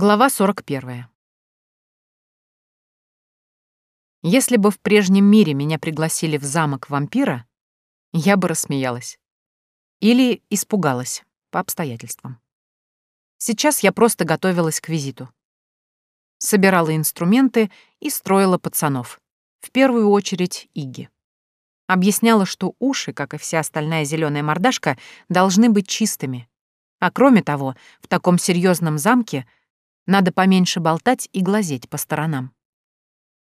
Глава 41. Если бы в прежнем мире меня пригласили в замок вампира, я бы рассмеялась. Или испугалась, по обстоятельствам. Сейчас я просто готовилась к визиту. Собирала инструменты и строила пацанов. В первую очередь Иги. Объясняла, что уши, как и вся остальная зеленая мордашка, должны быть чистыми. А кроме того, в таком серьезном замке надо поменьше болтать и глазеть по сторонам.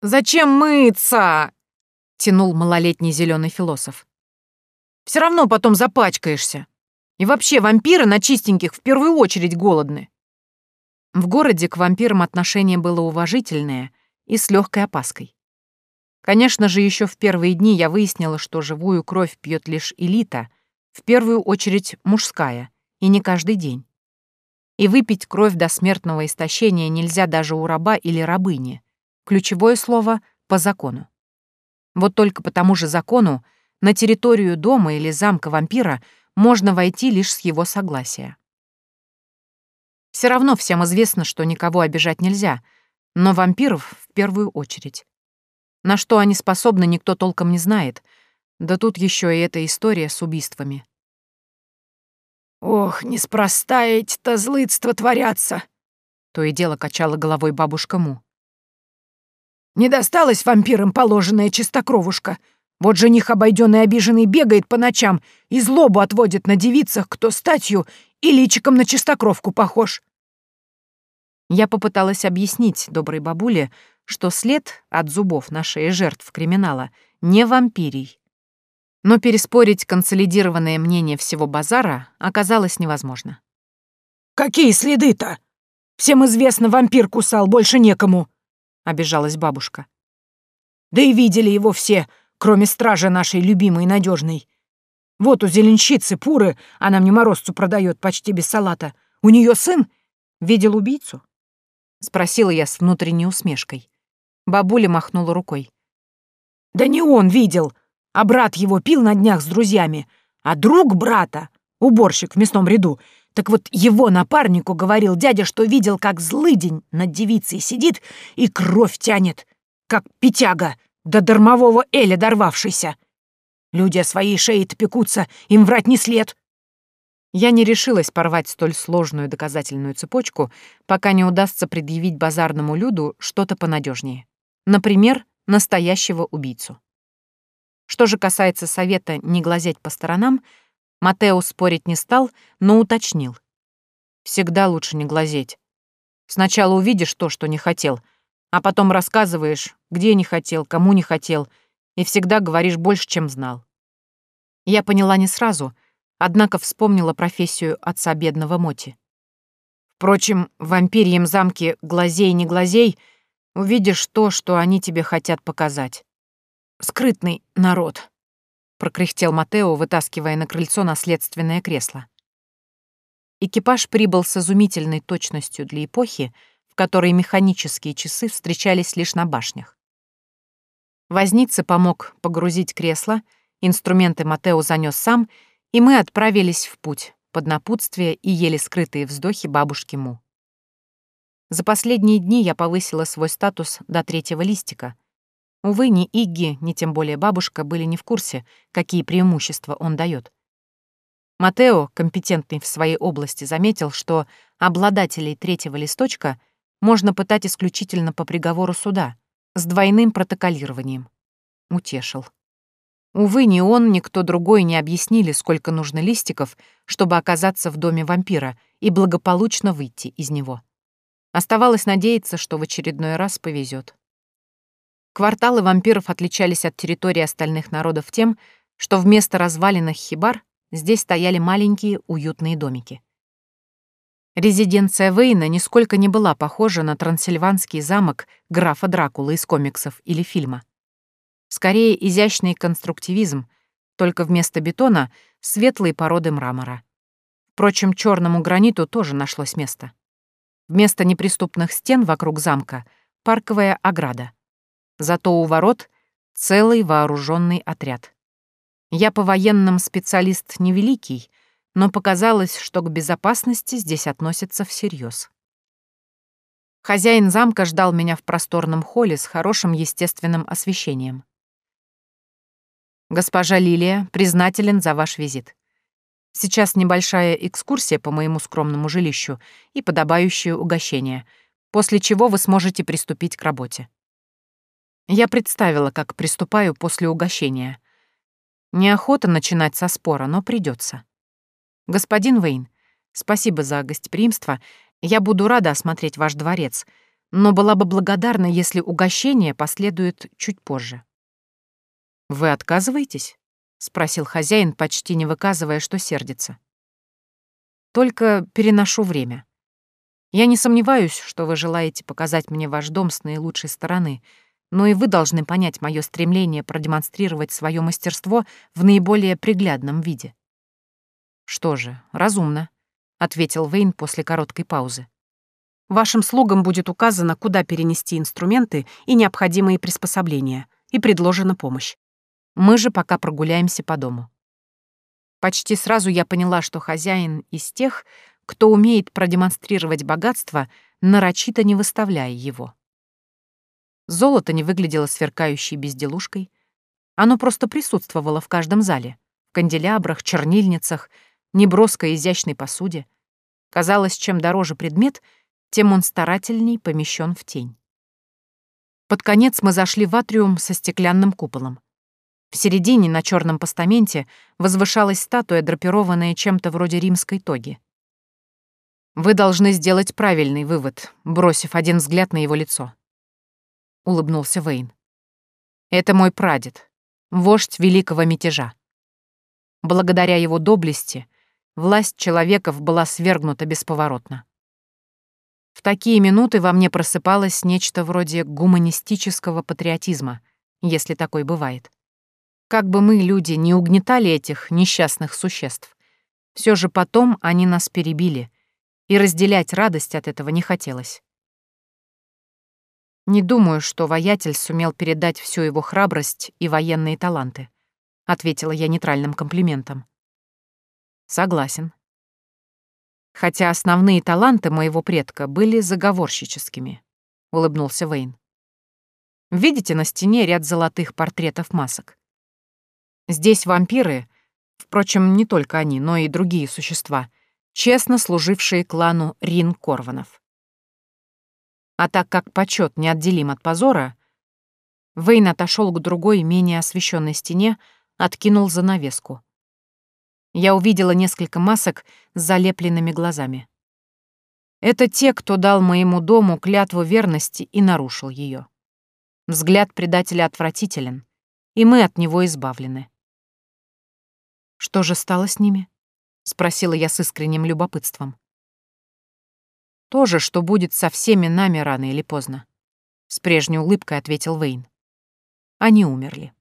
«Зачем мыться?» — тянул малолетний зеленый философ. Все равно потом запачкаешься. И вообще, вампиры на чистеньких в первую очередь голодны. В городе к вампирам отношение было уважительное и с легкой опаской. Конечно же, еще в первые дни я выяснила, что живую кровь пьет лишь элита, в первую очередь мужская, и не каждый день. И выпить кровь до смертного истощения нельзя даже у раба или рабыни. Ключевое слово — по закону. Вот только по тому же закону на территорию дома или замка вампира можно войти лишь с его согласия. Все равно всем известно, что никого обижать нельзя, но вампиров в первую очередь. На что они способны, никто толком не знает. Да тут еще и эта история с убийствами. «Ох, неспроста эти-то злыдства творятся!» То и дело качала головой бабушка Му. «Не досталась вампирам положенная чистокровушка. Вот жених обойденный обиженный бегает по ночам и злобу отводит на девицах, кто статью и личиком на чистокровку похож». Я попыталась объяснить доброй бабуле, что след от зубов на шее жертв криминала не вампирий. Но переспорить консолидированное мнение всего базара оказалось невозможно. «Какие следы-то? Всем известно, вампир кусал, больше некому», — обижалась бабушка. «Да и видели его все, кроме стражи нашей любимой и надежной. Вот у зеленщицы Пуры, она мне морозцу продает почти без салата. У нее сын видел убийцу?» — спросила я с внутренней усмешкой. Бабуля махнула рукой. «Да не он видел, а брат его пил на днях с друзьями, а друг брата, уборщик в мясном ряду, так вот его напарнику говорил дядя, что видел, как злыдень над девицей сидит и кровь тянет, как пятяга, до дармового Эля дорвавшийся. Люди о своей шее-то пекутся, им врать не след. Я не решилась порвать столь сложную доказательную цепочку, пока не удастся предъявить базарному люду что-то понадежнее. Например, настоящего убийцу. Что же касается совета не глазеть по сторонам, Матео спорить не стал, но уточнил. Всегда лучше не глазеть. Сначала увидишь то, что не хотел — а потом рассказываешь, где не хотел, кому не хотел, и всегда говоришь больше, чем знал. Я поняла не сразу, однако вспомнила профессию отца бедного Моти. Впрочем, в вампирьем замке глазей не глазей увидишь то, что они тебе хотят показать. Скрытный народ, прокряхтел Матео, вытаскивая на крыльцо наследственное кресло. Экипаж прибыл с изумительной точностью для эпохи, которой механические часы встречались лишь на башнях. Возница помог погрузить кресло, инструменты Матео занес сам, и мы отправились в путь под напутствие и еле скрытые вздохи бабушки Му. За последние дни я повысила свой статус до третьего листика. Увы, ни Игги, ни тем более бабушка были не в курсе, какие преимущества он дает. Матео, компетентный в своей области, заметил, что обладателей третьего листочка можно пытать исключительно по приговору суда, с двойным протоколированием. Утешил. Увы, ни он, ни кто другой не объяснили, сколько нужно листиков, чтобы оказаться в доме вампира и благополучно выйти из него. Оставалось надеяться, что в очередной раз повезет. Кварталы вампиров отличались от территории остальных народов тем, что вместо разваленных хибар здесь стояли маленькие уютные домики. Резиденция Вейна нисколько не была похожа на трансильванский замок графа Дракулы из комиксов или фильма. Скорее, изящный конструктивизм, только вместо бетона — светлые породы мрамора. Впрочем, черному граниту тоже нашлось место. Вместо неприступных стен вокруг замка — парковая ограда. Зато у ворот — целый вооруженный отряд. Я по военным специалист невеликий — но показалось, что к безопасности здесь относятся всерьез. Хозяин замка ждал меня в просторном холле с хорошим естественным освещением. «Госпожа Лилия, признателен за ваш визит. Сейчас небольшая экскурсия по моему скромному жилищу и подобающее угощение, после чего вы сможете приступить к работе». Я представила, как приступаю после угощения. Неохота начинать со спора, но придется. «Господин Вейн, спасибо за гостеприимство я буду рада осмотреть ваш дворец, но была бы благодарна, если угощение последует чуть позже». «Вы отказываетесь?» — спросил хозяин, почти не выказывая, что сердится. «Только переношу время. Я не сомневаюсь, что вы желаете показать мне ваш дом с наилучшей стороны, но и вы должны понять мое стремление продемонстрировать свое мастерство в наиболее приглядном виде». «Что же, разумно», — ответил Вейн после короткой паузы. «Вашим слугам будет указано, куда перенести инструменты и необходимые приспособления, и предложена помощь. Мы же пока прогуляемся по дому». Почти сразу я поняла, что хозяин из тех, кто умеет продемонстрировать богатство, нарочито не выставляя его. Золото не выглядело сверкающей безделушкой. Оно просто присутствовало в каждом зале, в канделябрах, чернильницах — неброской изящной посуде. Казалось, чем дороже предмет, тем он старательней помещен в тень. Под конец мы зашли в атриум со стеклянным куполом. В середине на черном постаменте возвышалась статуя, драпированная чем-то вроде римской тоги. Вы должны сделать правильный вывод, бросив один взгляд на его лицо. Улыбнулся Вейн. Это мой прадед, вождь великого мятежа. Благодаря его доблести власть человеков была свергнута бесповоротно. В такие минуты во мне просыпалось нечто вроде гуманистического патриотизма, если такой бывает. Как бы мы, люди, не угнетали этих несчастных существ, все же потом они нас перебили, и разделять радость от этого не хотелось. Не думаю, что воятель сумел передать всю его храбрость и военные таланты, ответила я нейтральным комплиментом. Согласен. Хотя основные таланты моего предка были заговорщическими, улыбнулся Вейн. Видите на стене ряд золотых портретов масок? Здесь вампиры, впрочем, не только они, но и другие существа, честно служившие клану Рин Корванов. А так как почет неотделим от позора, Вейн отошел к другой, менее освещенной стене, откинул занавеску я увидела несколько масок с залепленными глазами. Это те, кто дал моему дому клятву верности и нарушил ее. Взгляд предателя отвратителен, и мы от него избавлены. «Что же стало с ними?» — спросила я с искренним любопытством. «То же, что будет со всеми нами рано или поздно», — с прежней улыбкой ответил Вейн. Они умерли.